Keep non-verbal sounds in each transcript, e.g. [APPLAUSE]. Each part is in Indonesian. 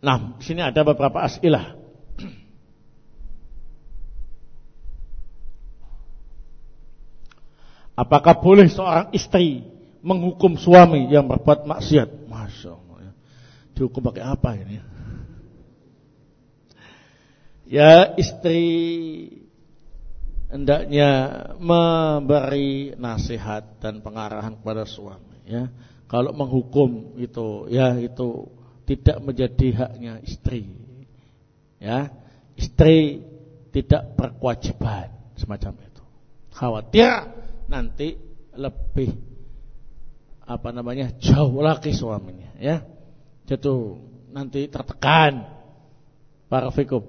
Nah, di sini ada beberapa asilah. Apakah boleh seorang istri menghukum suami yang berbuat maksiat? Masya Allah. Ya. Dihukum pakai apa ini? Ya istri hendaknya memberi nasihat dan pengarahan kepada suami. Ya, kalau menghukum itu, ya itu tidak menjadi haknya istri. Ya, istri tidak berkewajiban semacam itu. Khawatir nanti lebih apa namanya jauh lagi suaminya, ya. Jadi nanti tertekan para fikum.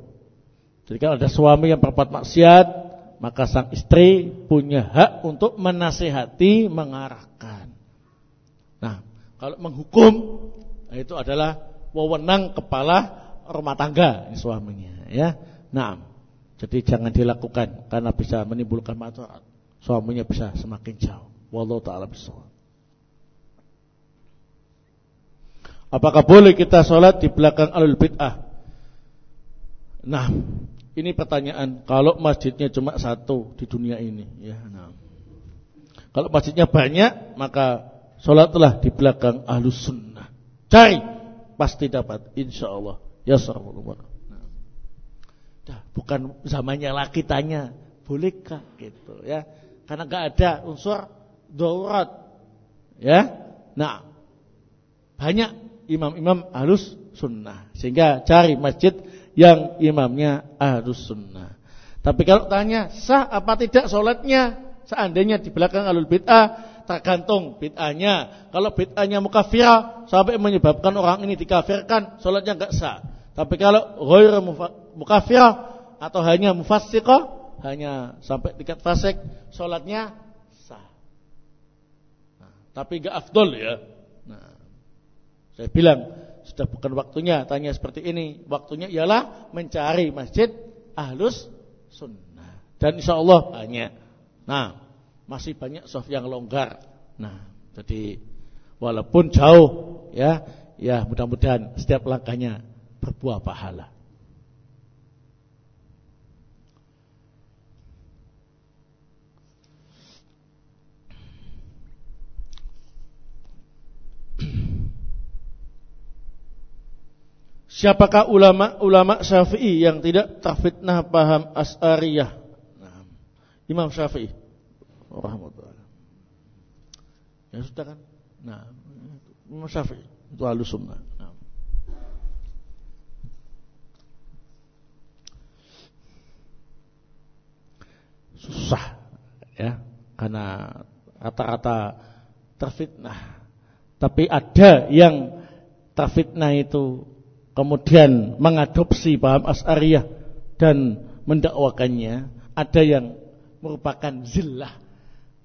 Jadi kalau ada suami yang berbuat maksiat, maka sang istri punya hak untuk menasehati, mengarahkan. Nah, kalau menghukum itu adalah wewenang kepala rumah tangga suaminya ya. Nah, jadi jangan dilakukan karena bisa menimbulkan madarat. Suaminya bisa semakin jauh. Wallahu taala bisawab. Apakah boleh kita sholat di belakang alul bid'ah? Nah, ini pertanyaan. Kalau masjidnya cuma satu di dunia ini, ya. Nah. Kalau masjidnya banyak, maka sholatlah di belakang ahlus sunnah. Cari pasti dapat. Insya Allah. Ya nah. bukan zamannya laki tanya bolehkah gitu ya. Karena nggak ada unsur daurat ya? Nah banyak imam-imam halus sunnah. Sehingga cari masjid yang imamnya halus sunnah. Tapi kalau tanya sah apa tidak sholatnya seandainya di belakang alul bid'ah tergantung bid'ahnya. Kalau bid'ahnya mukafirah sampai menyebabkan orang ini dikafirkan, sholatnya enggak sah. Tapi kalau ghair mukafirah atau hanya mufassiqah, hanya sampai tingkat fasik, sholatnya sah. Nah, tapi enggak afdol ya. Nah, saya bilang sudah bukan waktunya tanya seperti ini. Waktunya ialah mencari masjid ahlus sunnah. Dan insya Allah banyak. Nah, masih banyak soft yang longgar. Nah, jadi walaupun jauh ya, ya mudah-mudahan setiap langkahnya berbuah pahala. Siapakah ulama-ulama Syafi'i yang tidak terfitnah paham As'ariyah? Nah, Imam Syafi'i rahmatullah. Ya sudah kan? Nah, Imam Syafi'i itu ahlu sunnah. Nah. Susah ya, karena rata-rata terfitnah. Tapi ada yang terfitnah itu kemudian mengadopsi paham As'ariyah dan mendakwakannya, ada yang merupakan zillah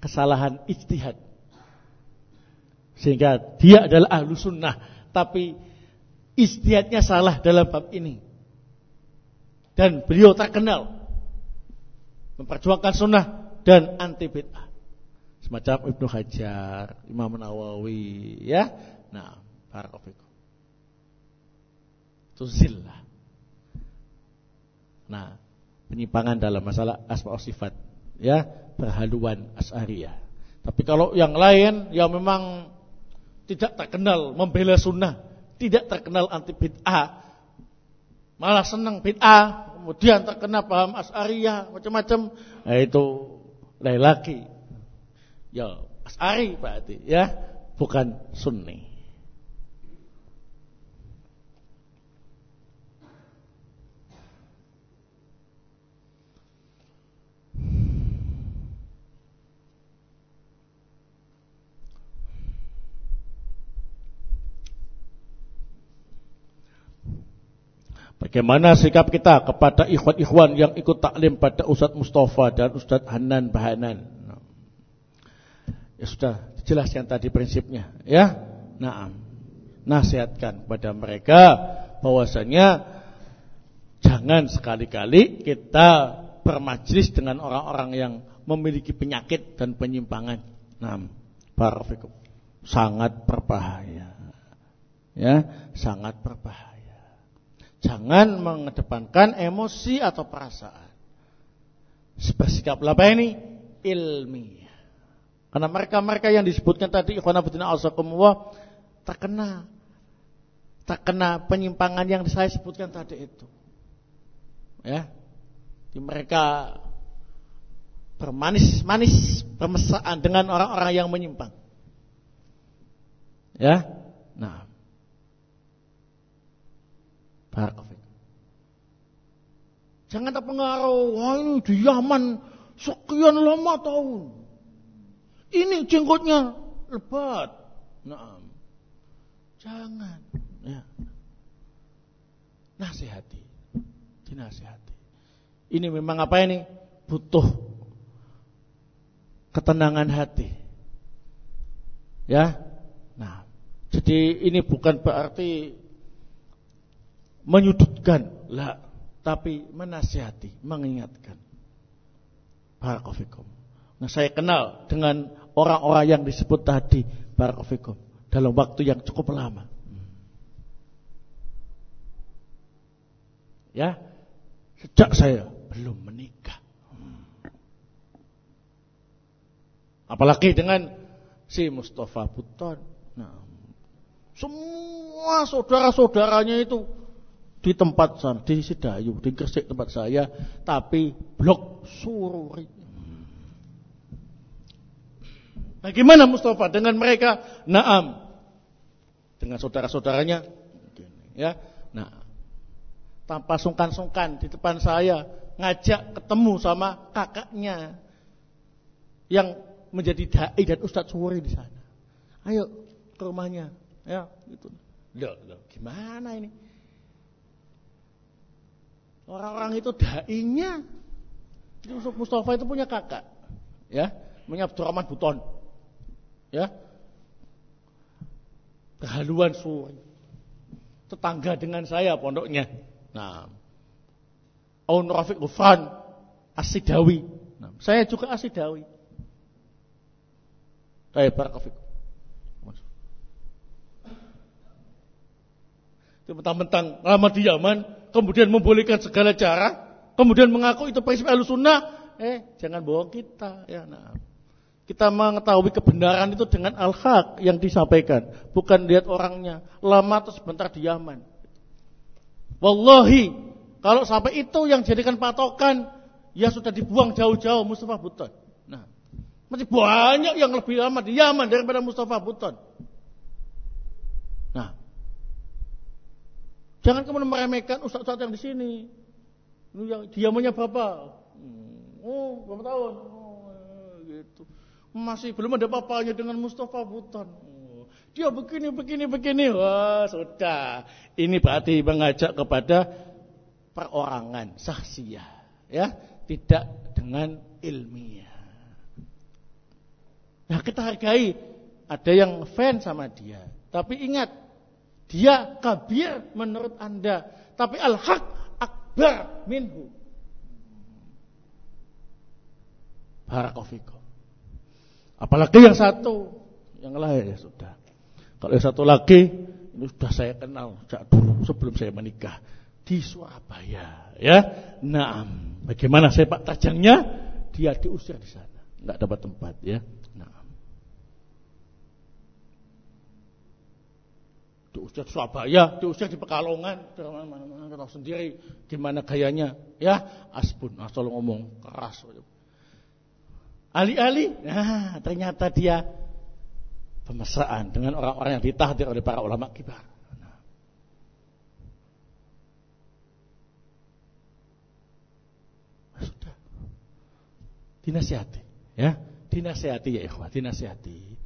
kesalahan ijtihad. Sehingga dia adalah ahlu sunnah. Tapi ijtihadnya salah dalam bab ini. Dan beliau tak kenal. Memperjuangkan sunnah dan anti bid'ah. Semacam Ibnu Hajar, Imam Nawawi, ya. Nah, barakallahu Itu zillah. Nah, penyimpangan dalam masalah asma sifat, ya perhaluan As'ariyah. Tapi kalau yang lain yang memang tidak terkenal membela sunnah, tidak terkenal anti bid'ah, malah senang bid'ah, kemudian terkena paham As'ariyah macam-macam, nah itu lain lagi. Ya, As'ari berarti ya, bukan sunni. Bagaimana sikap kita kepada ikhwan-ikhwan yang ikut taklim pada Ustaz Mustafa dan Ustaz Hanan Bahanan? Ya sudah jelaskan tadi prinsipnya, ya. Nah, nasihatkan kepada mereka bahwasanya jangan sekali-kali kita bermajlis dengan orang-orang yang memiliki penyakit dan penyimpangan. Nah, barakallahu sangat berbahaya. Ya, sangat berbahaya. Jangan mengedepankan emosi atau perasaan. Bersikap apa ini? Ilmiah. Karena mereka-mereka yang disebutkan tadi ikhwan fillah terkena terkena penyimpangan yang saya sebutkan tadi itu. Ya. Di mereka bermanis-manis permesraan dengan orang-orang yang menyimpang. Ya. Nah. Barakallahu Jangan terpengaruh, wah ini di Yaman sekian lama tahun. Ini jenggotnya lebat. Nah. Jangan. Ya. Nasihati. Dinasihati. Ini memang apa ini? Butuh ketenangan hati. Ya. Nah, jadi ini bukan berarti menyudutkan, lah, tapi menasihati, mengingatkan. Barakofikum. Nah, saya kenal dengan orang-orang yang disebut tadi, barakofikum, dalam waktu yang cukup lama. Ya, sejak saya belum menikah. Apalagi dengan si Mustafa Buton. Nah, semua saudara-saudaranya itu di tempat sana, di Sidayu, di Gresik tempat saya, tapi blok sururi. Bagaimana Mustafa dengan mereka? Naam. Dengan saudara-saudaranya. Ya. Nah, tanpa sungkan-sungkan di depan saya ngajak ketemu sama kakaknya yang menjadi dai dan ustadz suwari di sana. Ayo ke rumahnya, ya gitu. Loh, loh, gimana ini? Orang-orang itu dainya. Mustafa itu punya kakak, ya, namanya Abdurrahman Buton, ya, kehaluan suwari, tetangga dengan saya pondoknya. Nah, Aun Rafiq Ghufran Asidawi. Nah, saya juga Asidawi. Kayak barakallahu Mentang-mentang lama di Yaman, kemudian membolehkan segala cara, kemudian mengaku itu prinsip sunnah, eh jangan bohong kita. Ya, nah. Kita mengetahui kebenaran itu dengan al-haq yang disampaikan, bukan lihat orangnya lama atau sebentar di Yaman. Wallahi, kalau sampai itu yang jadikan patokan, ya sudah dibuang jauh-jauh Mustafa Buton. Masih banyak yang lebih lama di Yaman daripada Mustafa Buton. Nah, jangan kemudian meremehkan ustaz-ustaz yang di sini. Ini yang diamannya bapak. Hmm, oh, berapa tahun? Oh, gitu. Masih belum ada papanya dengan Mustafa Buton. Oh, dia begini, begini, begini. Wah, sudah. Ini berarti mengajak kepada perorangan, sahsiah. Ya, tidak dengan ilmiah. Nah kita hargai ada yang fan sama dia. Tapi ingat, dia kabir menurut anda. Tapi al-haq akbar minhu. Barakofikum. Apalagi yang satu, yang lain ya sudah. Kalau yang satu lagi, ini sudah saya kenal sejak dulu sebelum saya menikah di Surabaya, ya. Nah, bagaimana sepak terjangnya? Dia diusir di sana, nggak dapat tempat, ya. Diusir Surabaya, diusir di Pekalongan, mana-mana sendiri gimana gayanya, ya asbun, asal ngomong keras. Ali-ali, nah ternyata dia pemesraan dengan orang-orang yang ditahdir oleh para ulama kibar. Nah. Sudah. Dinasihati, ya. Dinasihati ya ikhwah, dinasihati.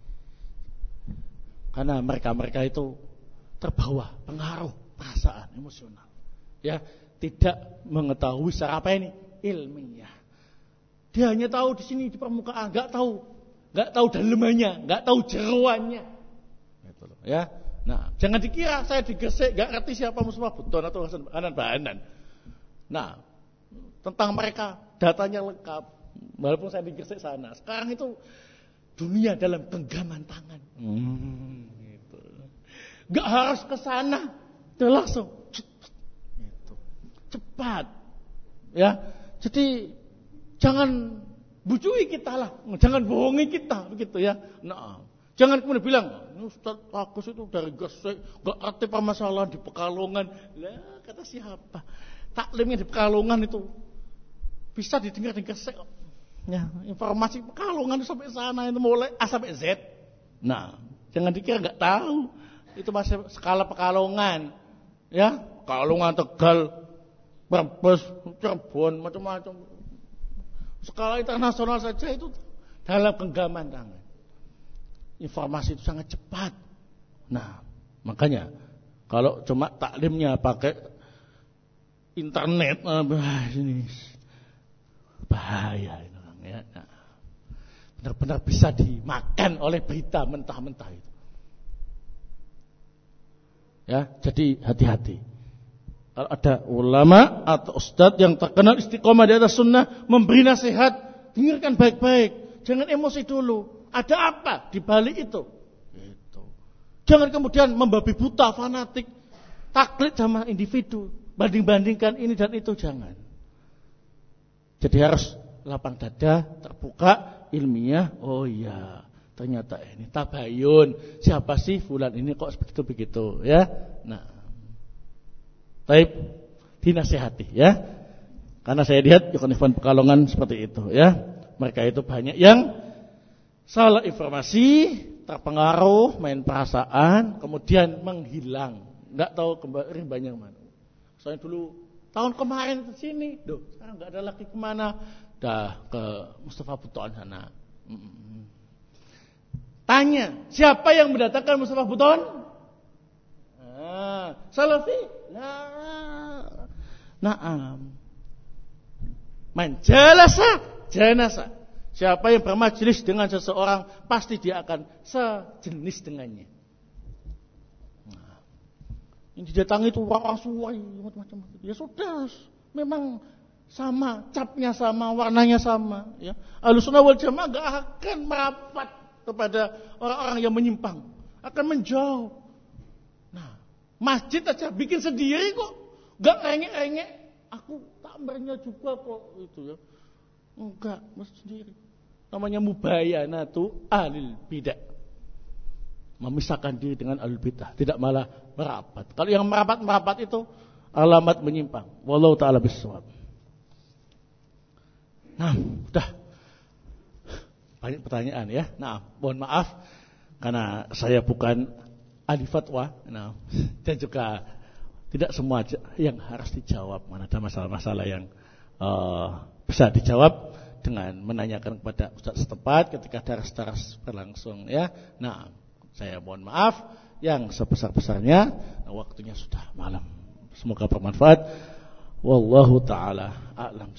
Karena mereka-mereka itu terbawa pengaruh perasaan emosional. Ya, tidak mengetahui secara apa ini ilmiah. Dia hanya tahu di sini di permukaan, nggak tahu, nggak tahu dalamnya, nggak tahu jeruannya. Gitu ya. Nah, jangan dikira saya digesek, nggak ngerti siapa Mustafa Buton atau Hasan Bahanan Bahanan. Nah, tentang mereka datanya lengkap, walaupun saya digesek sana. Sekarang itu dunia dalam genggaman tangan. Hmm. Gak harus ke sana. Langsung. cepat. Ya. Jadi jangan bujui kita lah, jangan bohongi kita begitu ya. Nah, jangan kemudian bilang, Ustaz Agus itu dari Gresik, gak arti permasalahan di Pekalongan. Lah, kata siapa? Taklimnya di Pekalongan itu bisa didengar di Gresik. Ya, informasi Pekalongan sampai sana itu mulai A sampai Z. Nah, jangan dikira nggak tahu. Itu masih skala Pekalongan. Ya, Pekalongan Tegal, Brebes, Cirebon, macam-macam. Skala internasional saja itu dalam genggaman tangan. Informasi itu sangat cepat. Nah, makanya kalau cuma taklimnya pakai internet, ah, ini bahaya ini orang ya. Nah, benar-benar bisa dimakan oleh berita mentah-mentah itu. Ya, jadi hati-hati. Kalau ada ulama atau ustadz yang terkenal istiqomah di atas sunnah memberi nasihat, dengarkan baik-baik. Jangan emosi dulu. Ada apa di balik itu? Itu. Jangan kemudian membabi buta, fanatik, taklid sama individu, banding-bandingkan ini dan itu jangan. Jadi harus lapang dada, terbuka, ilmiah. Oh iya, ternyata ini tabayun. Siapa sih fulan ini kok begitu begitu ya? Nah, Taib dinasehati ya. Karena saya lihat Yukonifan Pekalongan seperti itu ya. Mereka itu banyak yang salah informasi, terpengaruh, main perasaan, kemudian menghilang. Nggak tahu kembali banyak mana. Saya dulu tahun kemarin ke sini, doh, sekarang nggak ada lagi ke mana. Dah ke Mustafa Buton sana. Tanya, siapa yang mendatangkan Mustafa Buton? Salafi? Nah. Naam. Man jalasa janasa. Siapa yang bermajlis dengan seseorang pasti dia akan sejenis dengannya. Nah, yang didatangi itu suai macam-macam. Ya sudah, memang sama, capnya sama, warnanya sama. Ya. Alusuna wal jamaah gak akan merapat kepada orang-orang yang menyimpang, akan menjauh. Masjid aja bikin sendiri kok. Gak rengek-rengek. Aku takmernya juga kok. Itu ya. Enggak, masjid sendiri. Namanya mubayana tuh alil bidah. Memisahkan diri dengan alil bidah. Tidak malah merapat. Kalau yang merapat-merapat itu alamat menyimpang. Walau ta'ala biswab. Nah, udah. Banyak pertanyaan ya. Nah, mohon maaf. Karena saya bukan ahli fatwa. Nah, [LAUGHS] dan juga tidak semua yang harus dijawab. Mana ada masalah-masalah yang uh, bisa dijawab dengan menanyakan kepada ustaz setempat ketika daras-daras berlangsung ya. Nah saya mohon maaf yang sebesar-besarnya. Nah, waktunya sudah malam. Semoga bermanfaat. Wallahu taala a'lam